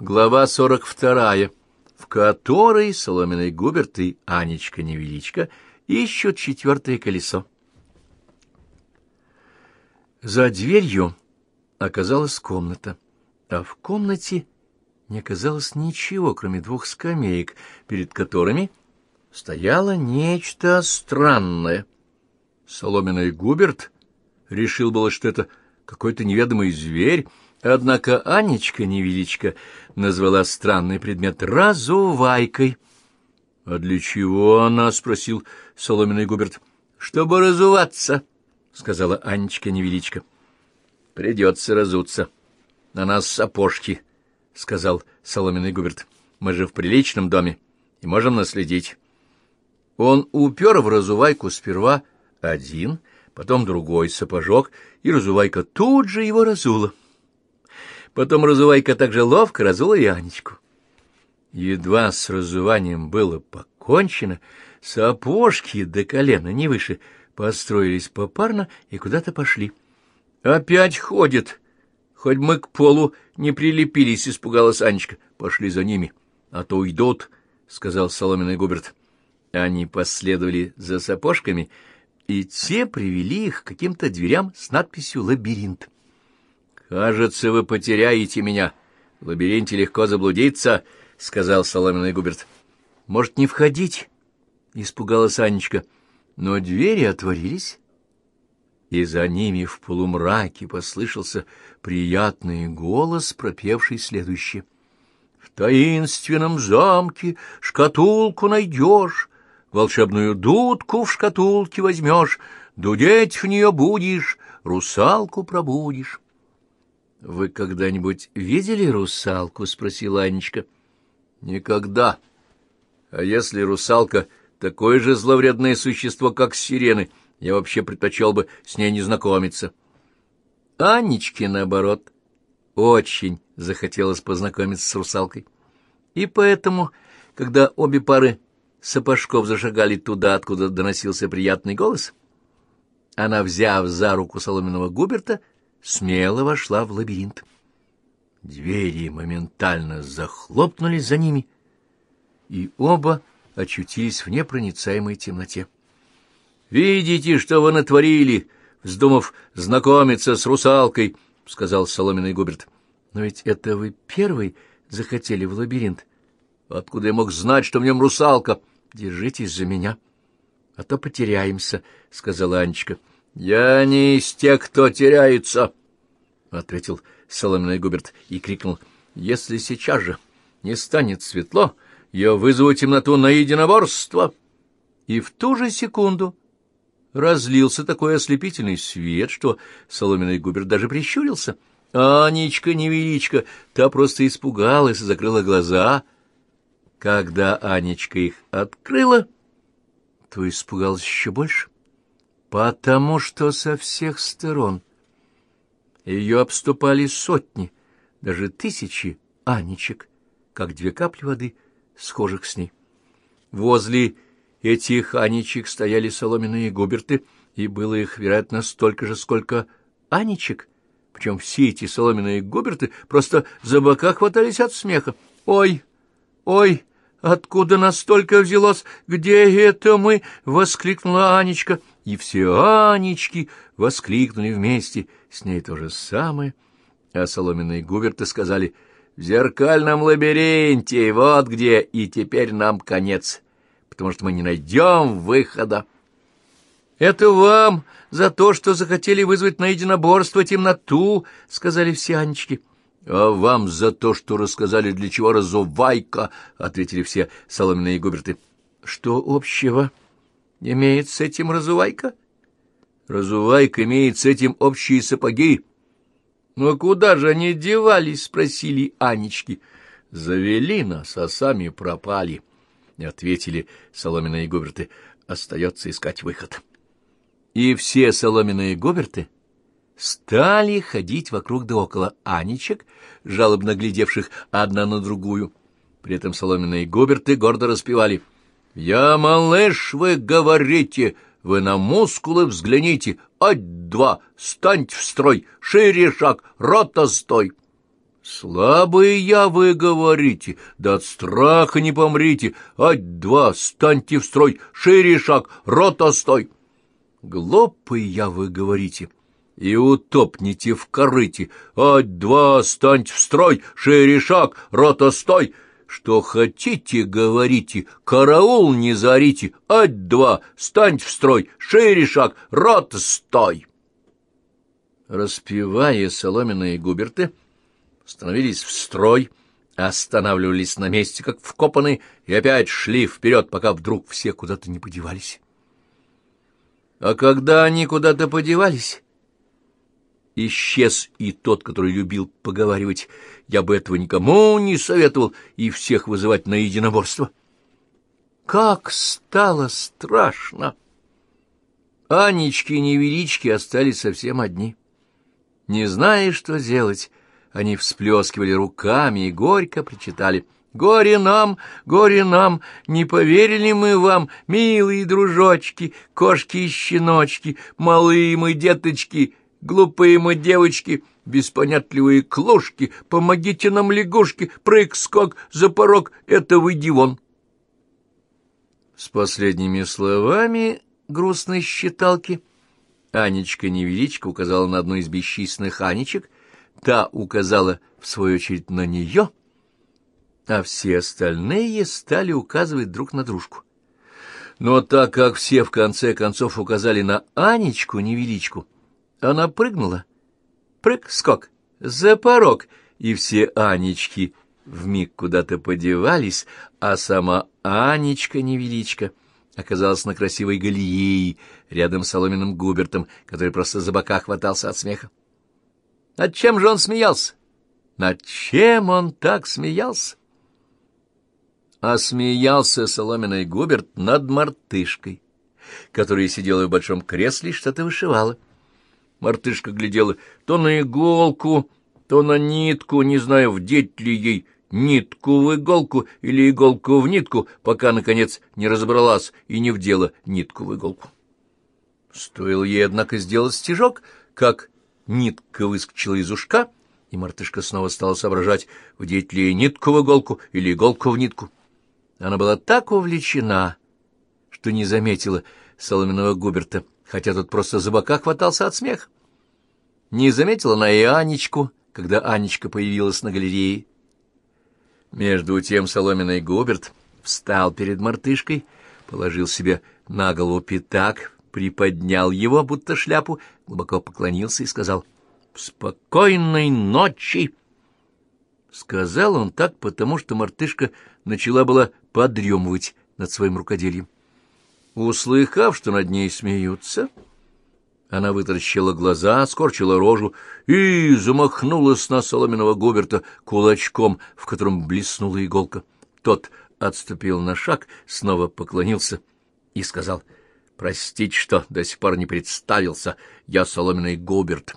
Глава сорок вторая, в которой Соломенный Губерт и Анечка Невеличка ищут четвертое колесо. За дверью оказалась комната, а в комнате не оказалось ничего, кроме двух скамеек, перед которыми стояло нечто странное. Соломенный Губерт решил было, что это какой-то неведомый зверь, Однако Анечка невеличко назвала странный предмет разувайкой. — А для чего она? — спросил соломенный Губерт. — Чтобы разуваться, — сказала Анечка невеличко. — Придется разуться. На нас сапожки, — сказал соломенный Губерт. — Мы же в приличном доме и можем наследить. Он упер в разувайку сперва один, потом другой сапожок, и разувайка тут же его разула. Потом разувайка также ловко разула и Анечку. Едва с разуванием было покончено, сапожки до колена, не выше, построились попарно и куда-то пошли. «Опять ходит!» Хоть мы к полу не прилепились, испугалась Анечка. Пошли за ними, а то уйдут, — сказал соломенный Губерт. Они последовали за сапожками, и те привели их к каким-то дверям с надписью «Лабиринт». «Кажется, вы потеряете меня. В лабиринте легко заблудиться», — сказал соломенный Губерт. «Может, не входить?» — испугалась Анечка. Но двери отворились, и за ними в полумраке послышался приятный голос, пропевший следующее. «В таинственном замке шкатулку найдешь, волшебную дудку в шкатулке возьмешь, дудеть в нее будешь, русалку пробудишь». — Вы когда-нибудь видели русалку? — спросила Анечка. — Никогда. А если русалка такое же зловредное существо, как сирены, я вообще предпочел бы с ней не знакомиться. Анечке, наоборот, очень захотелось познакомиться с русалкой. И поэтому, когда обе пары сапожков зашагали туда, откуда доносился приятный голос, она, взяв за руку соломенного Губерта, — смело вошла в лабиринт. Двери моментально захлопнулись за ними, и оба очутились в непроницаемой темноте. — Видите, что вы натворили, вздумав знакомиться с русалкой, — сказал соломенный Губерт. — Но ведь это вы первый захотели в лабиринт. Откуда я мог знать, что в нем русалка? Держитесь за меня, а то потеряемся, — сказала Анечка. — Я не из тех, кто теряется, — ответил соломенный Губерт и крикнул. — Если сейчас же не станет светло, я вызову темноту на единоборство. И в ту же секунду разлился такой ослепительный свет, что соломенный Губерт даже прищурился. Анечка невеличка, та просто испугалась и закрыла глаза. Когда Анечка их открыла, то испугалась еще больше, потому что со всех сторон — ее обступали сотни, даже тысячи анечек, как две капли воды, схожих с ней. Возле этих анечек стояли соломенные губерты, и было их, вероятно, столько же, сколько анечек, причем все эти соломенные губерты просто за бока хватались от смеха. «Ой, ой, откуда настолько взялось? Где это мы?» — воскликнула Анечка, и все Анечки воскликнули вместе — с ней то же самое, а соломенные гуверты сказали «В зеркальном лабиринте, вот где, и теперь нам конец, потому что мы не найдем выхода». «Это вам за то, что захотели вызвать на единоборство темноту», — сказали все Анечки. «А вам за то, что рассказали, для чего разувайка», — ответили все соломенные губерты. «Что общего имеет с этим разувайка?» Разувайка имеет с этим общие сапоги. — Ну, а куда же они девались? — спросили Анечки. — Завели нас, а сами пропали, — ответили соломенные губерты. Остается искать выход. И все соломенные губерты стали ходить вокруг да около Анечек, жалобно глядевших одна на другую. При этом соломенные губерты гордо распевали. «Я малыш, вы говорите!» Вы на мускулы взгляните. Ать-два, станьте в строй, шире шаг, рота стой. Слабые я, вы говорите, да от страха не помрите. Ать-два, станьте в строй, шире шаг, рота стой. Глупый я, вы говорите, и утопните в корыте. Ать-два, станьте в строй, шире шаг, рота стой. Что хотите, говорите, караул не зарите. Ать-два, станьте в строй, шире шаг, рота стой. Распевая соломенные губерты, становились в строй, останавливались на месте, как вкопанные, и опять шли вперед, пока вдруг все куда-то не подевались. А когда они куда-то подевались, исчез и тот, который любил поговаривать, я бы этого никому не советовал и всех вызывать на единоборство. Как стало страшно! Анечки и невелички остались совсем одни. Не зная, что делать, они всплескивали руками и горько причитали «Горе нам, горе нам, не поверили мы вам, милые дружочки, кошки и щеночки, малые мы деточки, глупые мы девочки, беспонятливые клушки, помогите нам, лягушки, прыг-скок за порог, это выйди вон». С последними словами грустной считалки Анечка-невеличка указала на одну из бесчисленных Анечек — Та указала, в свою очередь, на нее, а все остальные стали указывать друг на дружку. Но так как все в конце концов указали на Анечку, невеличку, она прыгнула. Прыг-скок, за порог, и все Анечки вмиг куда-то подевались, а сама Анечка-невеличка оказалась на красивой галереи рядом с соломенным Губертом, который просто за бока хватался от смеха. Над чем же он смеялся? Над чем он так смеялся? А смеялся соломенный Губерт над мартышкой, которая сидела в большом кресле и что-то вышивала. Мартышка глядела то на иголку, то на нитку, не знаю, вдеть ли ей нитку в иголку или иголку в нитку, пока, наконец, не разобралась и не вдела нитку в иголку. Стоило ей, однако, сделать стежок, как нитка выскочила из ушка, и мартышка снова стала соображать, вдеть ли нитку в иголку или иголку в нитку. Она была так увлечена, что не заметила соломенного Губерта, хотя тот просто за бока хватался от смеха. Не заметила она и Анечку, когда Анечка появилась на галерее. Между тем соломенный Губерт встал перед мартышкой, положил себе на голову пятак, приподнял его, будто шляпу, глубоко поклонился и сказал «Спокойной ночи!» Сказал он так, потому что мартышка начала была подремывать над своим рукоделием. Услыхав, что над ней смеются, она вытаращила глаза, скорчила рожу и замахнулась на соломенного Губерта кулачком, в котором блеснула иголка. Тот отступил на шаг, снова поклонился и сказал — Простите, что до сих пор не представился. Я соломенный Губерт.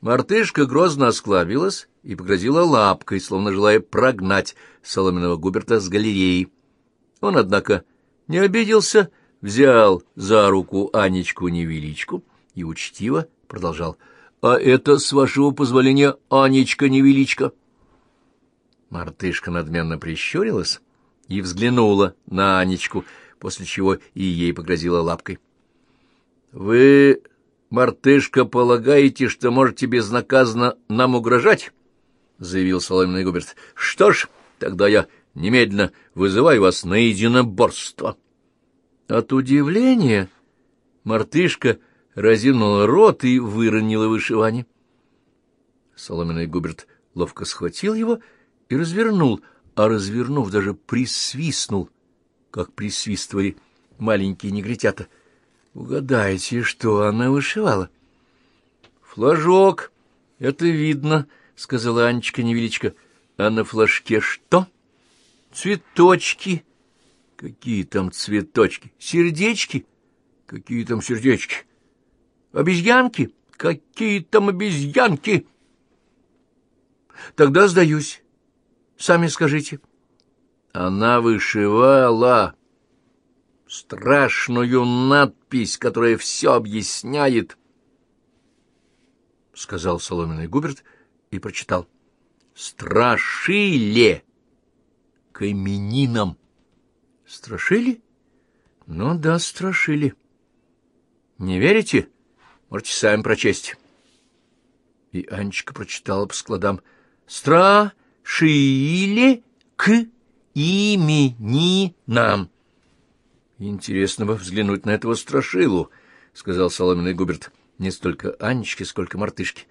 Мартышка грозно осклабилась и погрозила лапкой, словно желая прогнать соломенного Губерта с галереи. Он, однако, не обиделся, взял за руку Анечку-невеличку и учтиво продолжал. — А это, с вашего позволения, Анечка-невеличка? Мартышка надменно прищурилась и взглянула на Анечку — после чего и ей погрозила лапкой. — Вы, мартышка, полагаете, что можете безнаказанно нам угрожать? — заявил соломенный Губерт. — Что ж, тогда я немедленно вызываю вас на единоборство. От удивления мартышка разинула рот и выронила вышивание. Соломенный Губерт ловко схватил его и развернул, а развернув, даже присвистнул — как присвистывали маленькие негритята. Угадайте, что она вышивала? — Флажок. Это видно, — сказала Анечка невеличко. — А на флажке что? — Цветочки. — Какие там цветочки? Сердечки? — Какие там сердечки? — Обезьянки? — Какие там обезьянки? — Тогда сдаюсь. Сами скажите. — она вышивала страшную надпись, которая все объясняет, — сказал соломенный Губерт и прочитал. страшили к именинам. Страшили? Ну да, страшили. Не верите? Можете сами прочесть. И Анечка прочитала по складам. Страшили к имени нам. Интересно бы взглянуть на этого страшилу, — сказал соломенный Губерт. Не столько Анечке, сколько мартышке.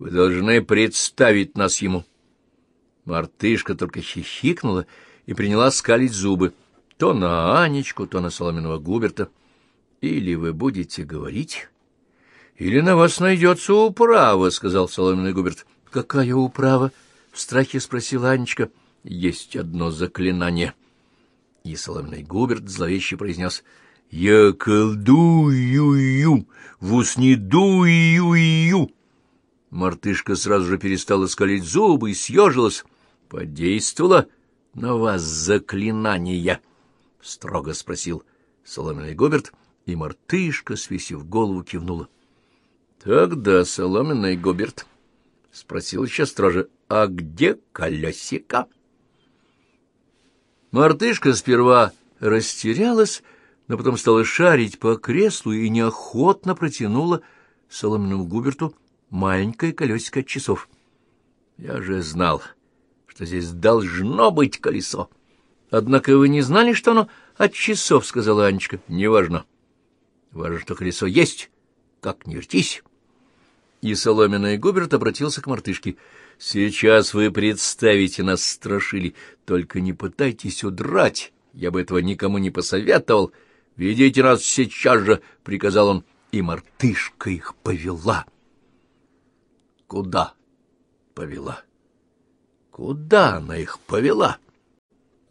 Вы должны представить нас ему. Мартышка только хихикнула и приняла скалить зубы. То на Анечку, то на соломенного Губерта. Или вы будете говорить, или на вас найдется управа, — сказал соломенный Губерт. — Какая управа? — в страхе спросила Анечка. — есть одно заклинание. И соломенный Губерт зловеще произнес «Я колдую-ю, в ус не дую-ю». Мартышка сразу же перестала скалить зубы и съежилась. «Подействовало на вас заклинание?» — строго спросил соломенный Губерт, и мартышка, свесив голову, кивнула. «Тогда, соломенный Губерт», — спросил еще строже, — «а где колесико?» Мартышка сперва растерялась, но потом стала шарить по креслу и неохотно протянула соломенному Губерту маленькое колесико от часов. Я же знал, что здесь должно быть колесо. Однако вы не знали, что оно от часов, — сказала Анечка. — Неважно. Важно, что колесо есть. Как не вертись. И соломенный Губерт обратился к мартышке. Сейчас вы представите нас страшили, только не пытайтесь удрать, я бы этого никому не посоветовал. Ведите нас сейчас же, — приказал он, и мартышка их повела. Куда повела? Куда она их повела?